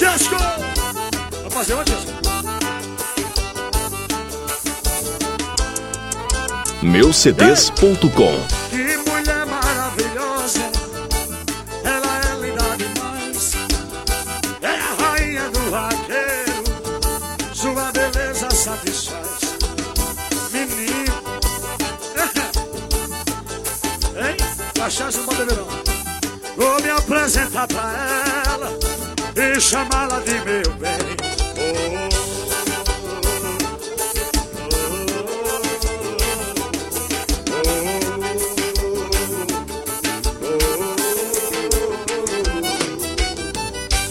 Chesco! Vamos fazer uma Chesco. Meucds.com Que mulher maravilhosa, ela é linda demais. É a rainha do vaqueiro, sua beleza satisfaz. Menino, hein? Cachaça não pode beber não. Vou me apresentar pra ela e chamá-la de meu bem.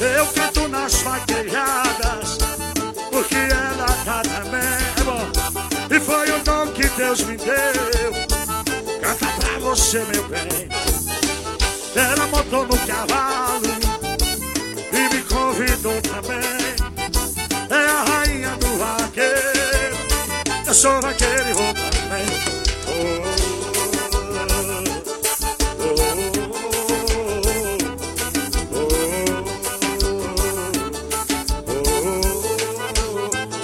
Eu canto nas vaquejadas, porque ela tá também. É. E foi o dom que Deus me deu. Canta pra você, meu bem. Ela montou no cavalo É a rainha do vaqueiro. Eu sou vaqueiro e vou também. Oh,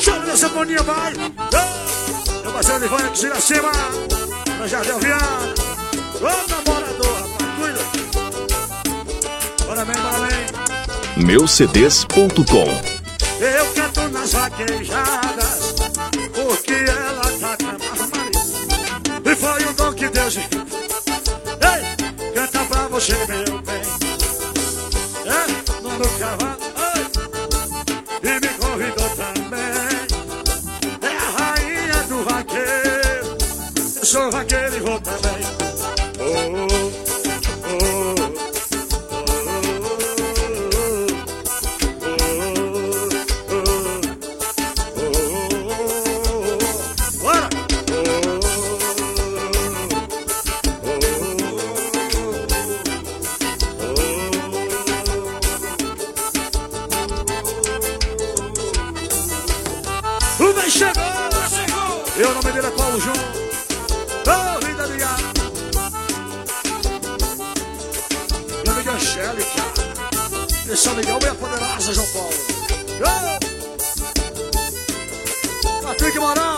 Chora nessa boninha, vai! Meu parceiro de vai aqui cima, na Jardim Viana. Ô, namorador, rapaz, cuida! Bora bem, bora bem! Meucds.com Eu canto nas vaquejadas, porque ela tá cantando Maria. E foi um dom que Deus me. Ei, canta pra você, meu bem. É, no meu cavalo, ei, e me convidou também. É a rainha do vaqueiro, eu sou vaqueiro e vou também. Chegou! chegou! Eu não me dele é Paulo João. Ô, linda minha! Minha amiga Angélica. E São Miguel bem poderosa, João Paulo. Ô! Patrick Moral.